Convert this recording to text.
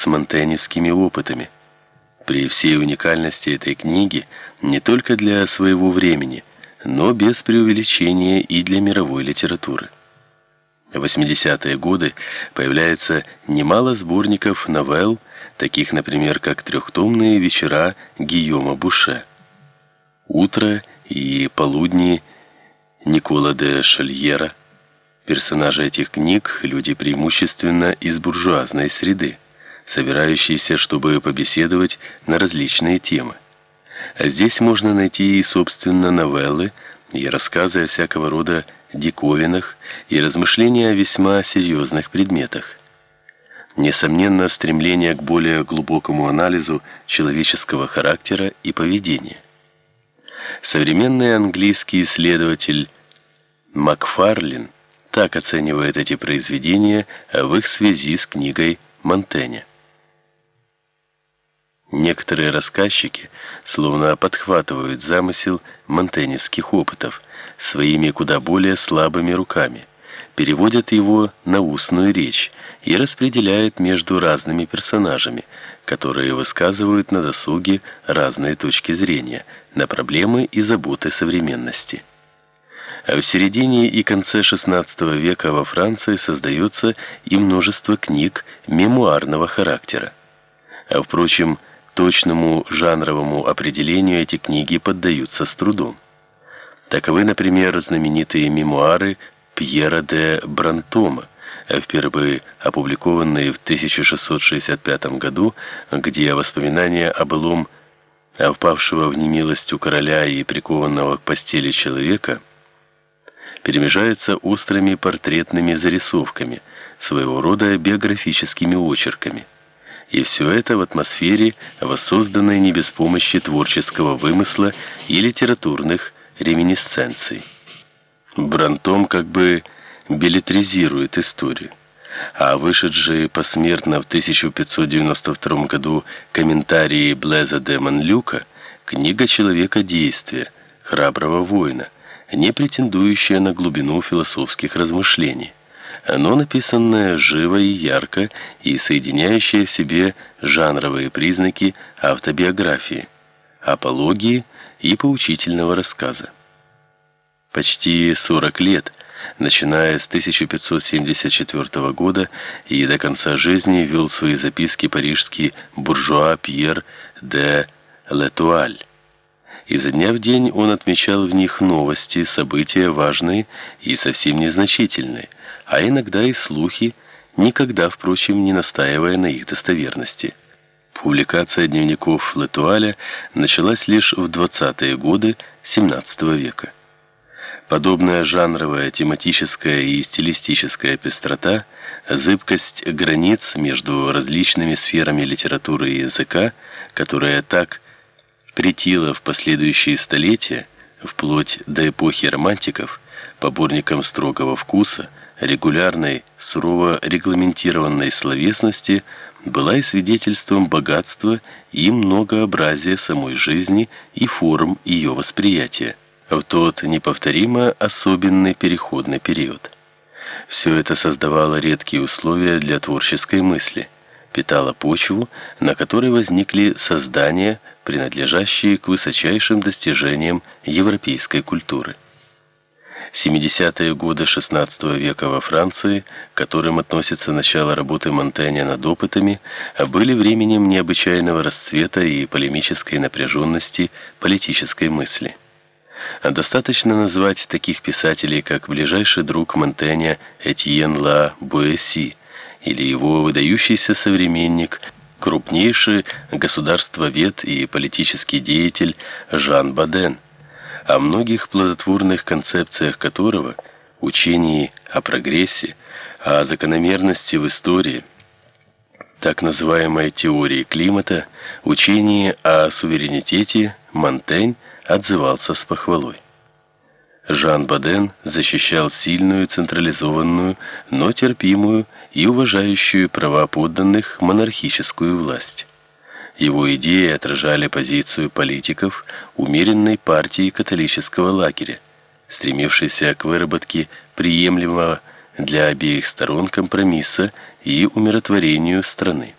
с монтеневскими опытами. При всей уникальности этой книги не только для своего времени, но без преувеличения и для мировой литературы. В 80-е годы появляется немало сборников новелл, таких, например, как трехтомные вечера Гийома Буше. Утро и полудни Никола де Шальера. Персонажи этих книг люди преимущественно из буржуазной среды, собирающиеся, чтобы побеседовать на различные темы. А здесь можно найти и собственно новеллы, и рассказы о всякого рода диковинах, и размышления о весьма серьезных предметах. Несомненно, стремление к более глубокому анализу человеческого характера и поведения. Современный английский исследователь Макфарлин так оценивает эти произведения в их связи с книгой Монтэня. Некоторые рассказчики словно подхватывают замысел монтеневских опытов своими куда более слабыми руками, переводят его на устную речь и распределяют между разными персонажами, которые высказывают на досуге разные точки зрения на проблемы и заботы современности. А в середине и конце XVI века во Франции создается и множество книг мемуарного характера. А впрочем, точному жанровому определению эти книги поддаются с трудом. Таковы, например, знаменитые мемуары Пьера де Брантома, впервые опубликованные в 1665 году, где воспоминания о былом впавшего в немилость у короля и прикованного к постели человека перемежаются острыми портретными зарисовками, своего рода биографическими очерками. И все это в атмосфере, воссозданной не без помощи творческого вымысла и литературных реминисценций. Брантом как бы билетризирует историю. А вышедшие посмертно в 1592 году комментарии Блеза де Монлюка книга человека действия, храброго воина, не претендующая на глубину философских размышлений. Оно написанное живо и ярко и соединяющее в себе жанровые признаки автобиографии, апологии и поучительного рассказа. Почти 40 лет, начиная с 1574 года и до конца жизни вел свои записки парижский буржуа Пьер де Летуаль. Изо дня в день он отмечал в них новости, события важные и совсем незначительные – а иногда и слухи, никогда, впрочем, не настаивая на их достоверности. Публикация дневников Летуаля началась лишь в 20-е годы XVII века. Подобная жанровая, тематическая и стилистическая пестрота, зыбкость границ между различными сферами литературы и языка, которая так претила в последующие столетия, вплоть до эпохи романтиков, поборникам строгого вкуса, регулярной, сурово регламентированной словесности была и свидетельством богатства и многообразия самой жизни и форм ее восприятия в тот неповторимо особенный переходный период. Все это создавало редкие условия для творческой мысли, питало почву, на которой возникли создания, принадлежащие к высочайшим достижениям европейской культуры. 70-е годы XVI века во Франции, к которым относится начало работы Монтэня над опытами, были временем необычайного расцвета и полемической напряженности политической мысли. Достаточно назвать таких писателей, как ближайший друг Монтэня Этьен Ла Буэсси или его выдающийся современник, крупнейший государствовед и политический деятель Жан Баден – о многих плодотворных концепциях которого, учении о прогрессе, о закономерности в истории, так называемой теории климата, учении о суверенитете Монтень отзывался с похвалой. Жан Баден защищал сильную, централизованную, но терпимую и уважающую права подданных монархическую власть. Его идеи отражали позицию политиков умеренной партии католического лагеря, стремившейся к выработке приемлемого для обеих сторон компромисса и умиротворению страны.